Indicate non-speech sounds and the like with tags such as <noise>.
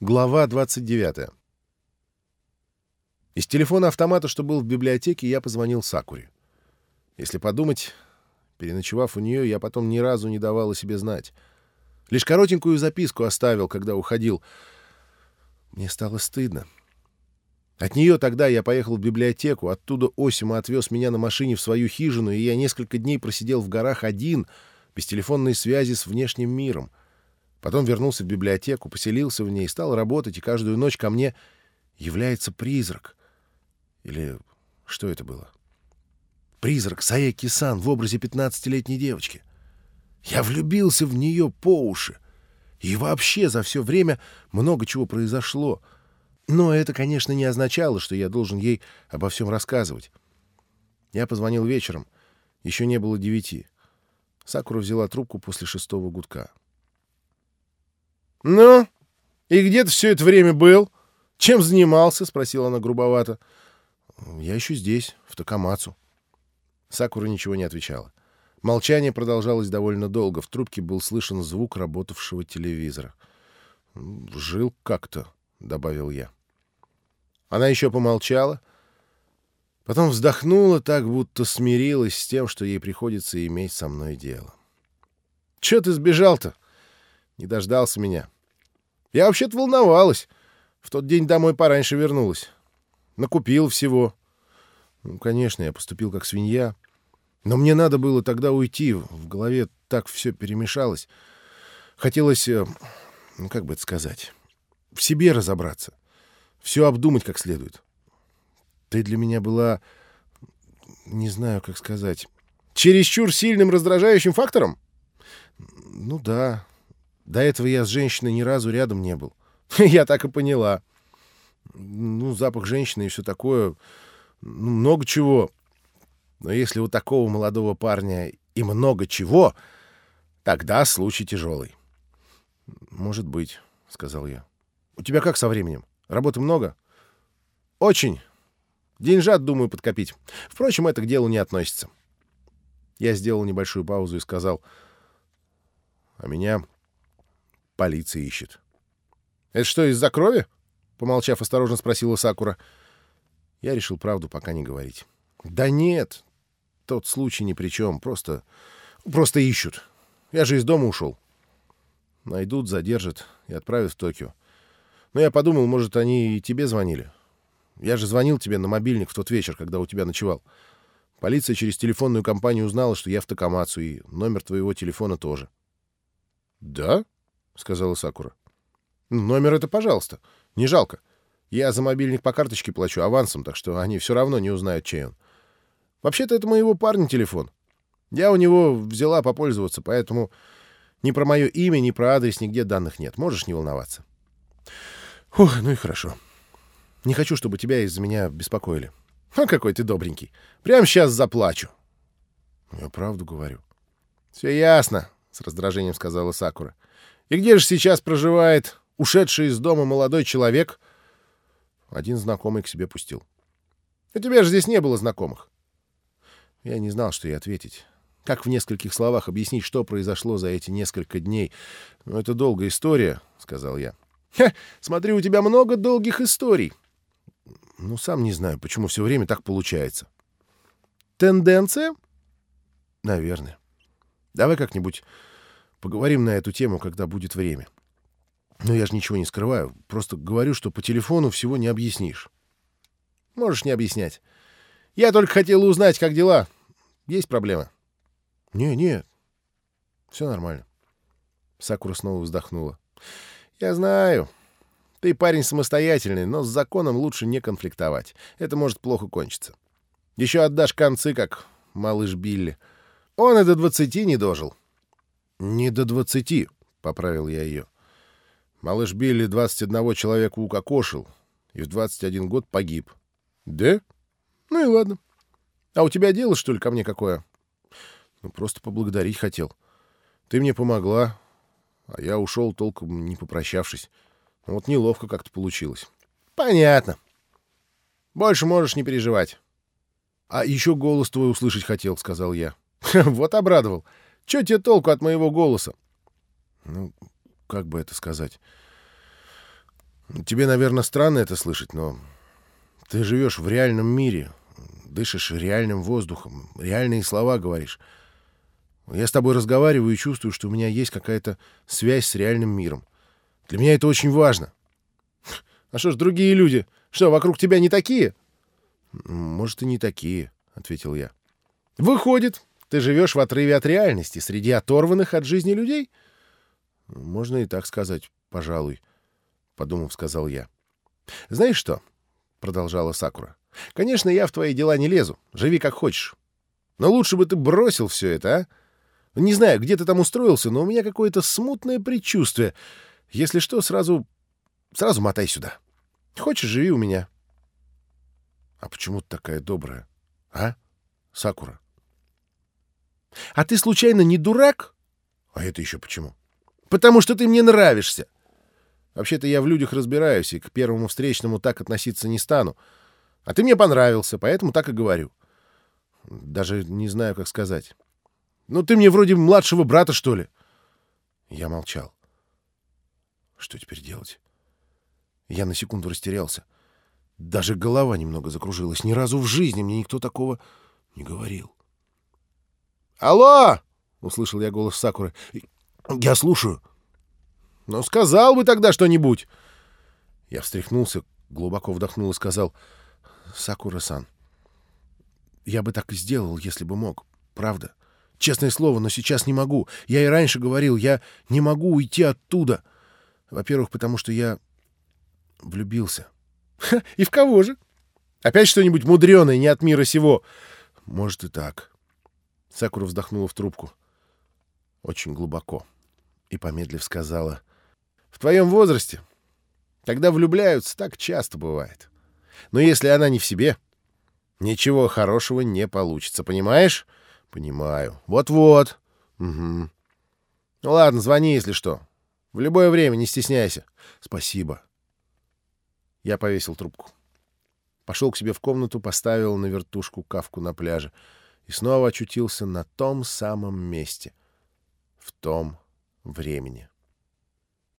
Глава 29. Из телефона автомата, что был в библиотеке, я позвонил Сакуре. Если подумать, переночевав у нее, я потом ни разу не давал о себе знать. Лишь коротенькую записку оставил, когда уходил. Мне стало стыдно. От нее тогда я поехал в библиотеку, оттуда Осима отвез меня на машине в свою хижину, и я несколько дней просидел в горах один, без телефонной связи с внешним миром — Потом вернулся в библиотеку, поселился в ней, стал работать, и каждую ночь ко мне является призрак. Или что это было? Призрак Саеки-сан в образе пятнадцатилетней девочки. Я влюбился в нее по уши. И вообще за все время много чего произошло. Но это, конечно, не означало, что я должен ей обо всем рассказывать. Я позвонил вечером. Еще не было девяти. Сакура взяла трубку после шестого гудка. — «Ну, и где ты все это время был? Чем занимался?» — спросила она грубовато. «Я еще здесь, в Токамацу». Сакура ничего не отвечала. Молчание продолжалось довольно долго. В трубке был слышен звук работавшего телевизора. «Жил как-то», — добавил я. Она еще помолчала, потом вздохнула так, будто смирилась с тем, что ей приходится иметь со мной дело. «Че ты сбежал-то? Не дождался меня». Я вообще-то волновалась. В тот день домой пораньше вернулась. Накупил всего. Ну, конечно, я поступил как свинья. Но мне надо было тогда уйти. В голове так все перемешалось. Хотелось, э, ну, как бы это сказать, в себе разобраться. Все обдумать как следует. Ты для меня была, не знаю, как сказать, чересчур сильным раздражающим фактором? Ну да, до этого я с женщиной ни разу рядом не был. <laughs> Я так и поняла. Ну, запах женщины и все такое. Ну, много чего. Но если у такого молодого парня и много чего, тогда случай тяжелый. Может быть, — сказал я. У тебя как со временем? Работы много? Очень. Деньжат, думаю, подкопить. Впрочем, это к делу не относится. Я сделал небольшую паузу и сказал, а меня Полиция ищет. «Это что, из-за крови?» — помолчав, осторожно спросила Сакура. Я решил правду пока не говорить. «Да нет, тот случай ни при чем. Просто... просто ищут. Я же из дома ушел. Найдут, задержат и отправят в Токио. Но я подумал, может, они и тебе звонили. Я же звонил тебе на мобильник в тот вечер, когда у тебя ночевал. Полиция через телефонную компанию узнала, что я в Токамацу, и номер твоего телефона тоже. — Да? — сказала Сакура. «Номер это, пожалуйста. Не жалко. Я за мобильник по карточке плачу авансом, так что они все равно не узнают, чей он. Вообще-то это моего парня телефон. Я у него взяла попользоваться, поэтому ни про мое имя, ни про адрес нигде данных нет. Можешь не волноваться». «Ух, ну и хорошо. Не хочу, чтобы тебя из-за меня беспокоили. А какой ты добренький. Прямо сейчас заплачу». «Я правду говорю». «Все ясно», — с раздражением сказала Сакура. И где же сейчас проживает ушедший из дома молодой человек? Один знакомый к себе пустил. У тебя же здесь не было знакомых. Я не знал, что ей ответить. Как в нескольких словах объяснить, что произошло за эти несколько дней? Ну, это долгая история, — сказал я. Смотри, у тебя много долгих историй. Ну, сам не знаю, почему все время так получается. Тенденция? Наверное. Давай как-нибудь Поговорим на эту тему, когда будет время. Но я же ничего не скрываю. Просто говорю, что по телефону всего не объяснишь. Можешь не объяснять. Я только хотела узнать, как дела. Есть проблемы? Не, нет. Все нормально. Сакура снова вздохнула. Я знаю. Ты парень самостоятельный, но с законом лучше не конфликтовать. Это может плохо кончиться. Еще отдашь концы, как малыш Билли. Он и до двадцати не дожил. — «Не до двадцати», — поправил я ее. Малыш Билли 21 человека укокошил и в 21 год погиб. «Да? Ну и ладно. А у тебя дело, что ли, ко мне какое?» «Ну, просто поблагодарить хотел. Ты мне помогла, а я ушел, толком не попрощавшись. Ну, вот неловко как-то получилось». «Понятно. Больше можешь не переживать». «А еще голос твой услышать хотел», — сказал я. <laughs> «Вот обрадовал. Че тебе толку от моего голоса? Ну, как бы это сказать? Тебе, наверное, странно это слышать, но ты живешь в реальном мире, дышишь реальным воздухом, реальные слова говоришь. Я с тобой разговариваю и чувствую, что у меня есть какая-то связь с реальным миром. Для меня это очень важно. А что ж, другие люди, что, вокруг тебя не такие? Может, и не такие, — ответил я. Выходит, ты живешь в отрыве от реальности, среди оторванных от жизни людей? Можно и так сказать, пожалуй, — подумав, сказал я. Знаешь что? — продолжала Сакура. Конечно, я в твои дела не лезу. Живи как хочешь. Но лучше бы ты бросил все это, а? Не знаю, где ты там устроился, но у меня какое-то смутное предчувствие. Если что, сразу... сразу мотай сюда. Хочешь, живи у меня. А почему ты такая добрая, а, Сакура? А ты случайно не дурак? А это еще почему? Потому что ты мне нравишься. Вообще-то я в людях разбираюсь, и к первому встречному так относиться не стану. А ты мне понравился, поэтому так и говорю. Даже не знаю, как сказать. Ну, ты мне вроде младшего брата, что ли? Я молчал. Что теперь делать? Я на секунду растерялся. Даже голова немного закружилась. Ни разу в жизни мне никто такого не говорил. «Алло!» — услышал я голос Сакуры. «Я слушаю». «Ну, сказал бы тогда что-нибудь!» Я встряхнулся, глубоко вдохнул и сказал... Сакура-сан. Я бы так и сделал, если бы мог. Правда. Честное слово, но сейчас не могу. Я и раньше говорил, я не могу уйти оттуда. Во-первых, потому что я влюбился. Ха, и в кого же? Опять что-нибудь мудреное, не от мира сего. Может и так. Сакура вздохнула в трубку. Очень глубоко. И, помедлив, сказала. В твоем возрасте, когда влюбляются, так часто бывает. — но если она не в себе, ничего хорошего не получится, понимаешь? Понимаю. Вот-вот. Угу. Ну ладно, звони, если что. В любое время, не стесняйся. Спасибо. Я повесил трубку. Пошел к себе в комнату, поставил на вертушку кавку на пляже и снова очутился на том самом месте, в том времени.